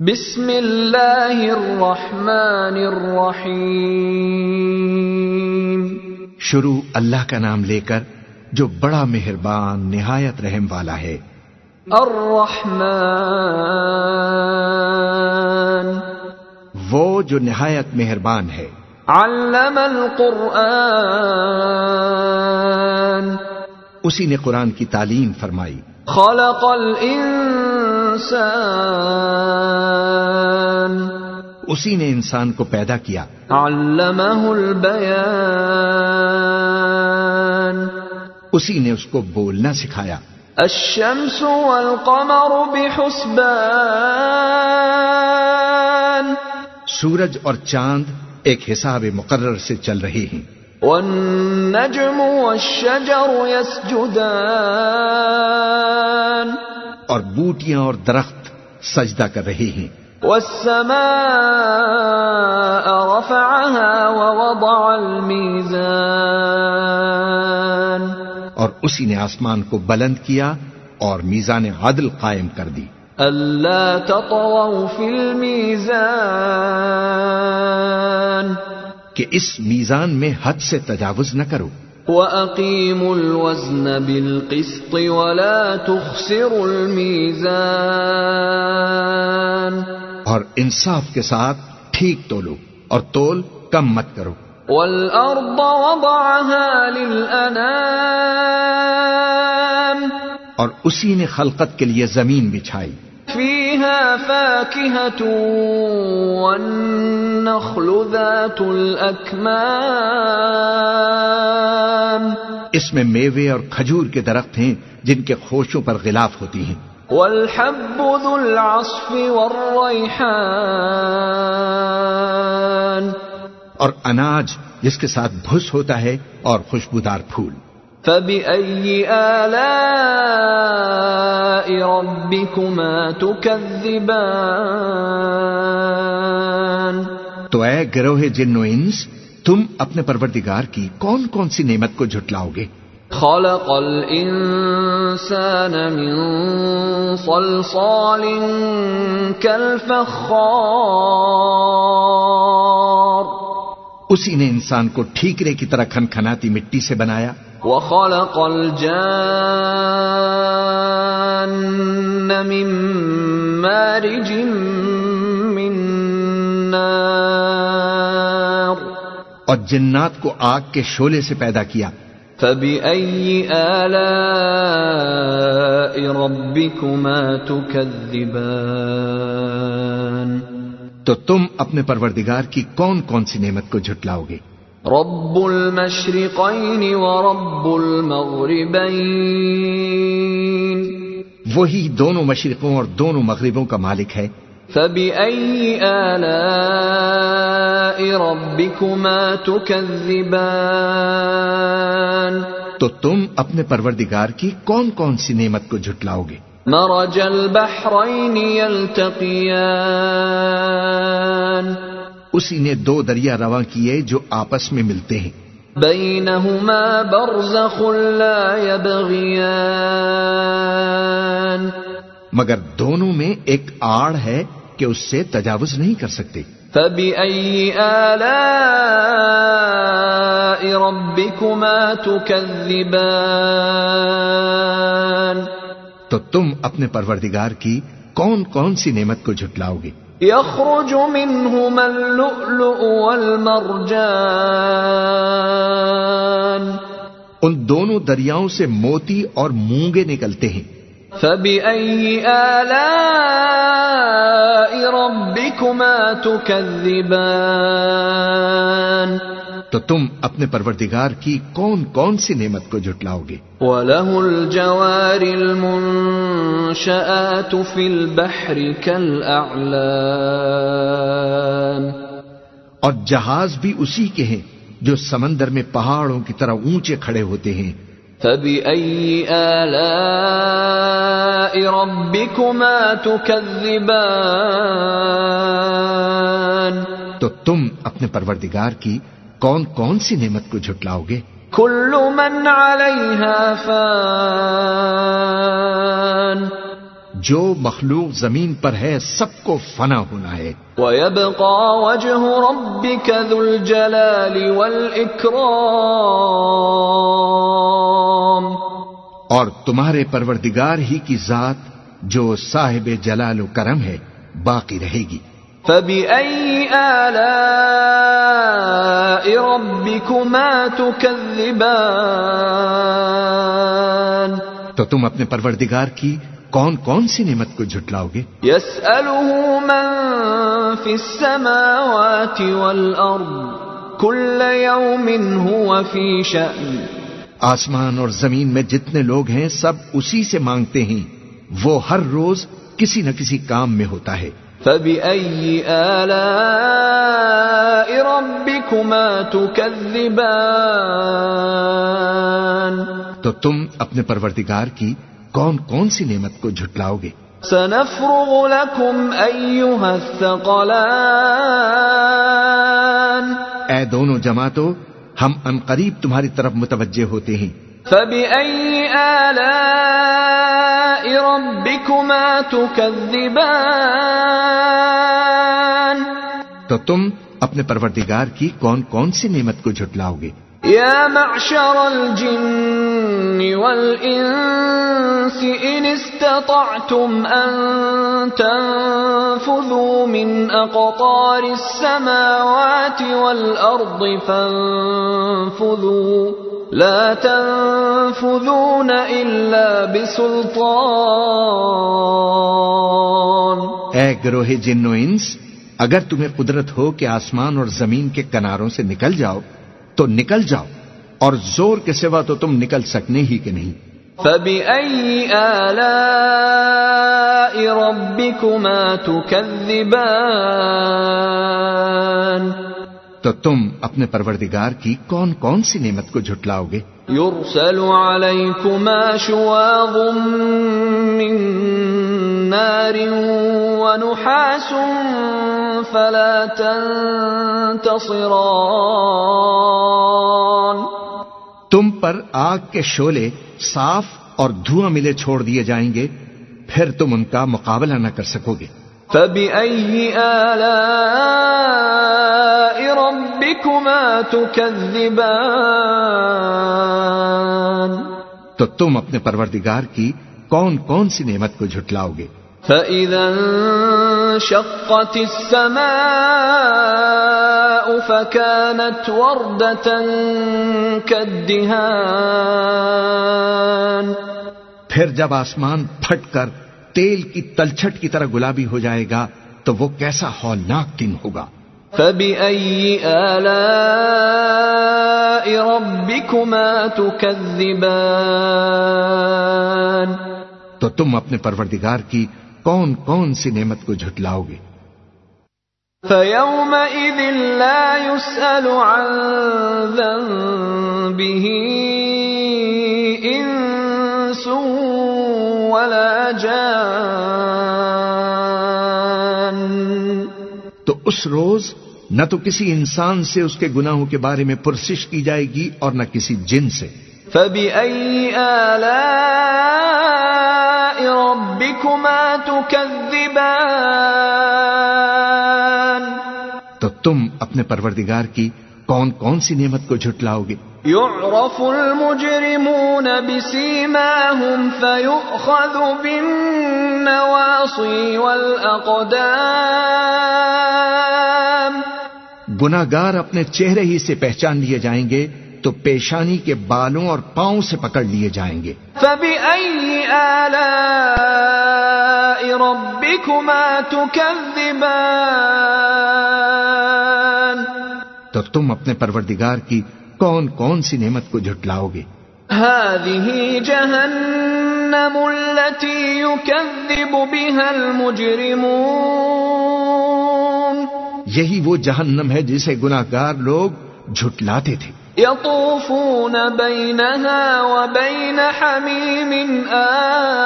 بسم اللہ الرحمن الرحیم۔ شروع اللہ کا نام لے کر جو بڑا مہربان نہایت رحم والا ہے۔ الرحمن۔ وہ جو نہایت مہربان ہے۔ علم القرآن۔ اسی نے قرآن کی تعلیم فرمائی۔ خلق الانسان اسی نے انسان کو پیدا کیا۔ علمہ البیان اسی نے اس کو بولنا سکھایا۔ الشمس والقمر بحسبان۔ سورج اور چاند ایک حساب مقرر سے چل رہے ہیں۔ والنجم والشجر يسجدان۔ اور بوٹیاں اور درخت سجدہ کر رہے ہیں۔ والسماء رفعها ووضع الميزان۔ اور اسی نے آسمان کو بلند کیا اور میزان عدل قائم کر دی۔ ألا تطغوا في الميزان۔ کہ اس میزان میں حد سے تجاوز نہ کرو۔ وَأَقِيمُوا الْوَزْنَ بِالْقِسْطِ وَلَا تُخْسِرُوا الْمِيزَانَ اور انصاف کے ساتھ ٹھیک تولو اور تول کم مت کرو۔ وَالْأَرْضَ وَضَعَهَا لِلْأَنَامِ اور اسی نے خلقت کے لیے زمین بچھائی۔ فِيهَا فَاكِهَةٌ وَالنَّخْلُ ذَاتُ الْأَكْمَامِ اس میں میوے اور کھجور کے درخت ہیں جن کے خوشوں پر غلاف ہوتی ہیں۔ والحب ذو العصف والريحان اور اناج جس کے ساتھ بھس ہوتا ہے اور خوشبودار پھول۔ فبأي آلاء ربكما تكذبان تو اے گروہ جن و انس تم اپنے پروردگار کی کون کون سی نعمت کو جھٹلاؤ گے خلق الإنسان من صلصال كالفخار اسی نے انسان کو ٹھیکرے کی طرح کھنکھناتی مٹی سے بنایا۔ وخلق الجان من مارج من نار۔ اور جنات کو آگ کے شولے سے پیدا کیا۔ فبأي آلاء ربكما تكذبان۔ تو تم اپنے پروردگار کی کون کون سی نعمت کو جھٹلاؤ گے؟ رب المشرقين ورب المغربين وہی دونوں مشرقوں اور دونوں مغربوں کا مالک ہے۔ فبأي آلاء ربكما تكذبان تو تم اپنے پروردگار کی کون کون سی نعمت کو جھٹلاؤ گے؟ مرج البحرين يلتقيان اسی نے دو دریا رواں کیے جو آپس میں ملتے ہیں۔ بينهما برزخ لا يبغيان مگر دونوں میں ایک آڑ ہے کہ اس سے تجاوز نہیں کر سکتے۔ فبأي آلاء ربكما تكذبان تو تم اپنے پروردگار کی کون کون سی نعمت کو جھٹلاؤ گے؟ يخرج منهما اللؤلؤ والمرجان۔ ان دونوں دریاؤں سے موتی اور مونگے نکلتے ہیں۔ فبأي آلاء ربكما تكذبان تو تم اپنے پروردگار کی کون کون سی نعمت کو جھٹلاؤ گے؟ وله الجوار المنشآت في البحر كالأعلام اور جہاز بھی اسی کے ہیں جو سمندر میں پہاڑوں کی طرح اونچے کھڑے ہوتے ہیں۔ فبأي آلاء ربكما تكذبان تو تم اپنے پروردگار کی کون کون سی نعمت کو جھٹلاؤ گے؟ كل من عليها فان جو مخلوق زمین پر ہے سب کو فنا ہونا ہے۔ ويبقى وجه ربك ذو الجلال والإكرام اور تمہارے پروردگار ہی کی ذات جو صاحب جلال و کرم ہے باقی رہے گی۔ فبأي آلاء ربكما تكذبان تو تم اپنے پروردگار کی کون کون سی نعمت کو جھٹلاؤ گے يسأله من في السماوات والأرض كل يوم هو في شأن آسمان اور زمین میں جتنے لوگ ہیں سب اسی سے مانگتے ہیں۔ وہ ہر روز کسی نہ کسی کام میں ہوتا ہے۔ فبأي آلاء ربكما تكذبان؟ تو تم اپنے پروردگار کی کون کون سی نعمت کو جھٹلاؤ گے؟ سنفرغ لكم أيها الثقلان. اے دونوں جماعتوں ہم ان قریب تمہاری طرف متوجہ ہوتے ہیں۔ فبأي آلاء ربكما تكذبان تو تم اپنے پروردگار کی کون کون سی نعمت کو جھٹلاؤ گے يا معشر الجن والإنس إن استطعتم أن تنفذوا من أقطار السماوات والأرض فانفذوا لا تنفذون إلا بسلطان. اے گروہ جن و انس اگر تمہیں قدرت ہو کہ آسمان اور زمین کے کناروں سے نکل جاؤ تو نکل جاؤ اور زور کے سوا تو تم نکل سکنے ہی کہ نہیں۔ فبأي آلاء ربكما تكذبان؟ تو تم اپنے پروردگار کی کون کون سی نعمت کو جھٹلاؤ گے؟ يرسل عليكما شواظ من نار ونحاس فلا تنتصران۔ تم پر آگ کے شولے صاف اور دھواں ملے چھوڑ دیے جائیں گے پھر تم ان کا مقابلہ نہ کر سکو گے۔ فبأي آلاء ربكما تكذبان تو تم اپنے پروردگار کی کون کون سی نعمت کو جھٹلاؤ گے؟ فإذا انشقت السماء فكانت وردة كالدهان پھر جب آسمان پھٹ کر تیل کی تلچھٹ کی طرح گلابی ہو جائے گا تو وہ کیسا ہولناک دن ہوگا؟ فبأي آلاء ربكما تكذبان تو تم اپنے پروردگار کی کون کون سی نعمت کو جھٹلاؤ گے؟ فيومئذ لا يسأل عن ذنبه جان۔ تو اس روز نہ تو کسی انسان سے اس کے گناہوں کے بارے میں پرسش کی جائے گی اور نہ کسی جن سے۔ فبأي آلاء ربكما تكذبان؟ تو تم اپنے پروردگار کی کون کون سی نعمت کو جھٹلاؤ گے؟ يعرف المجرمون بسيماهم فيؤخذ بالنواصي والأقدام. گناگار اپنے چہرے ہی سے پہچان لیے جائیں گے تو پیشانی کے بالوں اور پاؤں سے پکڑ لیے جائیں گے۔ فبأي آلاء ربكما تكذبان؟ تو تم اپنے پروردگار کی کون کون سی نعمت کو جھٹلاؤ گے؟ هذه جهنم التي يكذب بها المجرمون. یہی وہ جہنم ہے جسے گناہگار لوگ جھٹلاتے تھے۔ يطوفون بينها وبين حميم آن.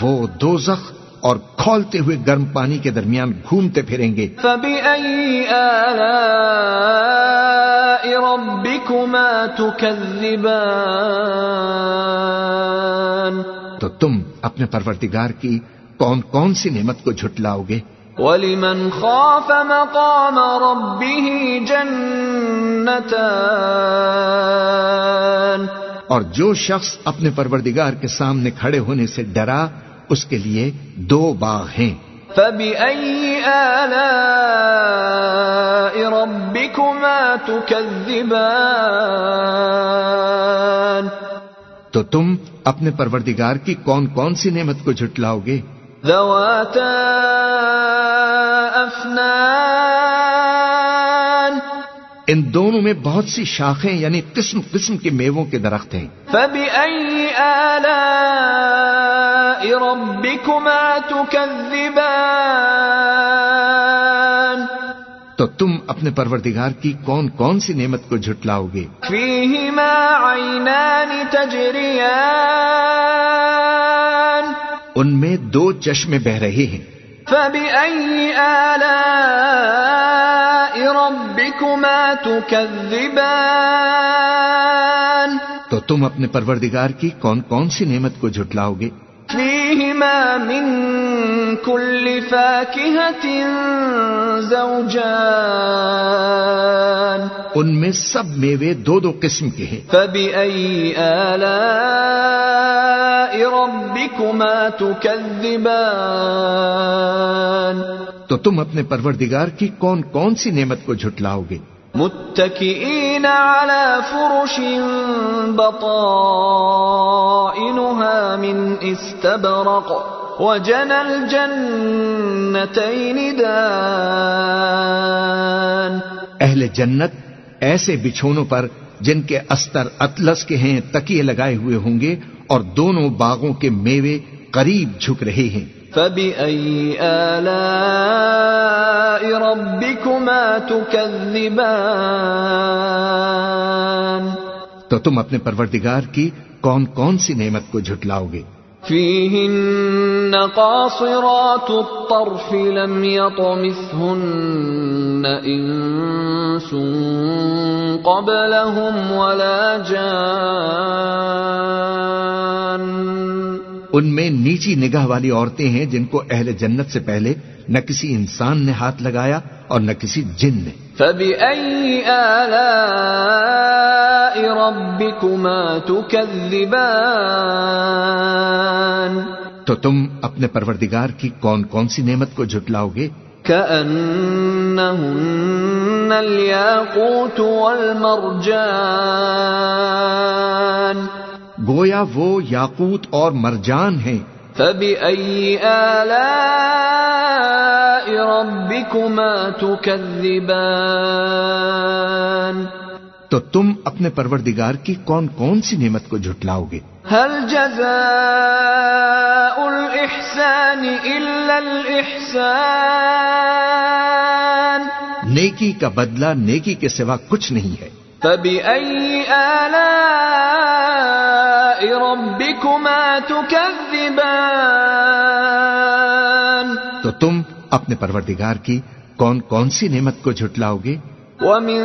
وہ دوزخ کھولتے ہوئے گرم پانی کے درمیان گھومتے پھریں گے۔ فبأي آلاء ربكما تكذبان؟ تو تم اپنے پروردگار کی کون کون سی نعمت کو جھٹلاؤ گے؟ وَلِمَنْ خَافَ مَقَامَ رَبِّهِ جَنَّتَانِ؟ اور جو شخص اپنے پروردگار کے سامنے کھڑے ہونے سے ڈرا اس کے لیے دو باغ ہیں۔ فَبِأَيِّ آلَاءِ رَبِّكُمَا تُكَذِّبَانِ؟ تو تم اپنے پروردگار کی کون کون سی نعمت کو جھٹلاؤ گے؟ ذَوَاتَا أَفْنَانِ؟ ان دونوں میں بہت سی شاخیں یعنی قسم قسم کے میووں کے درخت ہیں۔ فَبِأَيِّ آلَاءِ رَبِّكُمَا تُكَذِّبَانِ. تو تم اپنے پروردگار کی کون کون سی نعمت کو جھٹلاؤ گے فِيهِمَا عَيْنَانِ تَجْرِيَانِ ان میں دو چشمے بہ رہے ہیں۔ فَبِأَيِّ آلَاءِ رَبِّكُمَا تُكَذِّبَانِ؟ تو تم اپنے پروردگار کی کون کون سی نعمت کو جھٹلاؤ گے فِيهِمَا مِن كُلِّ فَاكِهَةٍ زَوْجَانِ ان میں سب میوے دو دو قسم کے ہیں۔ فَبِأَيِّ آلَاءِ رَبِّكُمَا تُكَذِّبَانِ تو تم اپنے پروردگار کی کون کون سی نعمت کو جھٹلاؤ گے؟ متكئين على فرش بطائنها من استبرق وجنى الجنتين دان. اہل جنت ایسے بچھونوں پر جن کے استر اطلس کے ہیں تکیے لگائے ہوئے ہوں گے اور دونوں باغوں کے میوے قریب جھک رہے ہیں۔ فبأي آلاء ربكما تكذبان تو تم اپنے پروردگار کی کون کون سی نعمت کو جھٹلاؤ گے؟ فيهن قاصرات الطرف لم يطمثهن إنس قبلهم ولا جان ان میں نیچی نگاہ والی عورتیں ہیں جن کو اہل جنت سے پہلے نہ کسی انسان نے ہاتھ لگایا اور نہ کسی جن نے۔ فبأي آلاء ربكما تكذبان؟ تو تم اپنے پروردگار کی کون کون سی نعمت کو جھٹلاؤ گے كأنهن الياقوت والمرجان۔ گویا وہ یاقوت اور مرجان ہیں۔ فبأي آلاء ربكما تكذبان تو تم اپنے پروردگار کی کون کون سی نعمت کو جھٹلاؤ گے؟ هل جزاء الإحسان إلا الإحسان نیکی کا بدلہ نیکی کے سوا کچھ نہیں ہے۔ فبأي آلاء ربكما تكذبان تو تم اپنے پروردگار کی کون کون سی نعمت کو جھٹلاؤ گے ومن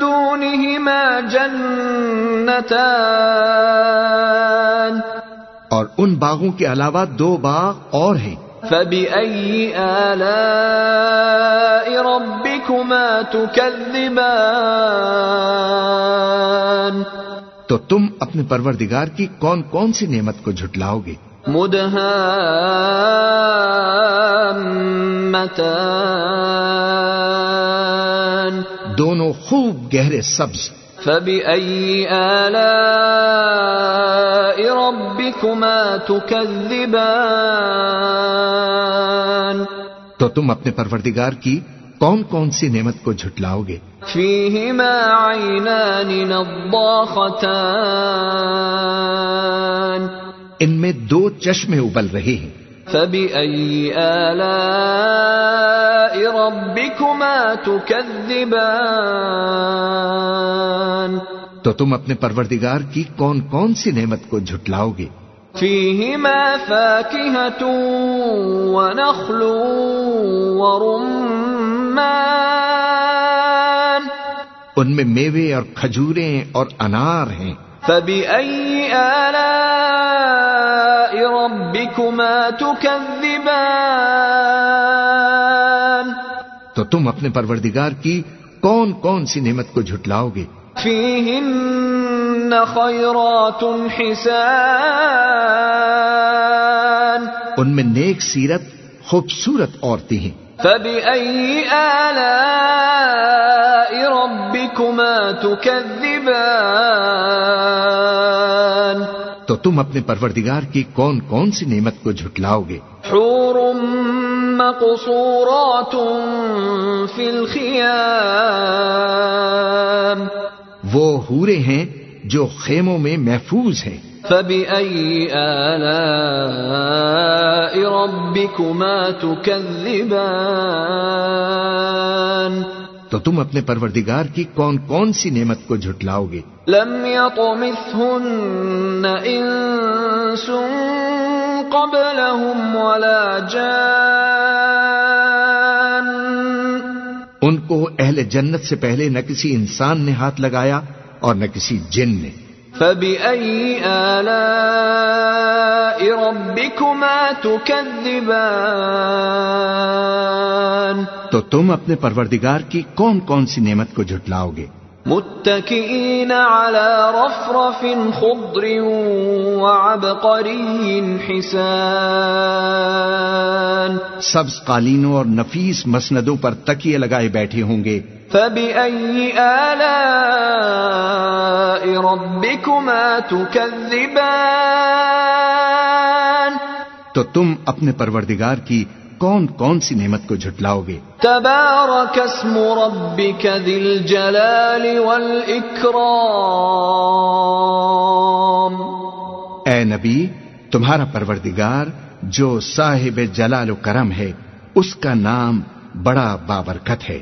دونهما جنتان اور ان باغوں کے علاوہ دو باغ اور ہیں۔ فبأي آلاء ربكما تكذبان تو تم اپنے پروردگار کی کون کون سی نعمت کو جھٹلاؤ گے؟ مدهامتان دونوں خوب گہرے سبز۔ فبأي آلاء ربكما تكذبان؟ تو تم اپنے پروردگار کی کون کون سی نعمت کو جھٹلاؤ گے؟ فيهما عينان نضاختان ان میں دو چشمے ابل رہے ہیں۔ فبأي آلاء ربكما تكذبان تو تم اپنے پروردگار کی کون کون سی نعمت کو جھٹلاؤ گے؟ فيهما فاكهة ونخل ورمان ان میں میوے اور کھجوریں اور انار ہیں۔ فبأي آلاء ربكما تكذبان؟ تو تم اپنے پروردگار کی کون کون سی نعمت کو جھٹلاؤ گے فيهن خيرات حسان. ان میں نیک سیرت خوبصورت عورتیں ہیں۔ فبأي آلاء ربكما تكذبان تو تم اپنے پروردگار کی کون کون سی نعمت کو جھٹلاؤ گے؟ حور مقصورات في الخيام وہ ہورے ہیں جو خیموں میں محفوظ ہیں۔ فبأي آلاء ربكما تكذبان تو تم اپنے پروردگار کی کون کون سی نعمت کو جھٹلاؤ گے؟ لم يطمثهن انس قبلهم ولا جان ان کو اہل جنت سے پہلے نہ کسی انسان نے ہاتھ لگایا اور نہ کسی جن نے۔ فبأي آلاء ربكما تكذبان تو تم اپنے پروردگار کی کون کون سی نعمت کو جھٹلاؤ گے؟ متكئين على رفرف خضر وعبقري حسان. سبز قالینوں اور نفیس مسندوں پر تکیے لگائے بیٹھے ہوں گے۔ فبأي آلاء ربكما تكذبان؟ تو تم اپنے پروردگار کی کون کون سی نعمت کو جھٹلاؤ گے؟ تبارك اسم ربك ذي الجلال والإكرام اے نبی تمہارا پروردگار جو صاحب جلال و کرم ہے اس کا نام بڑا بابرکت ہے۔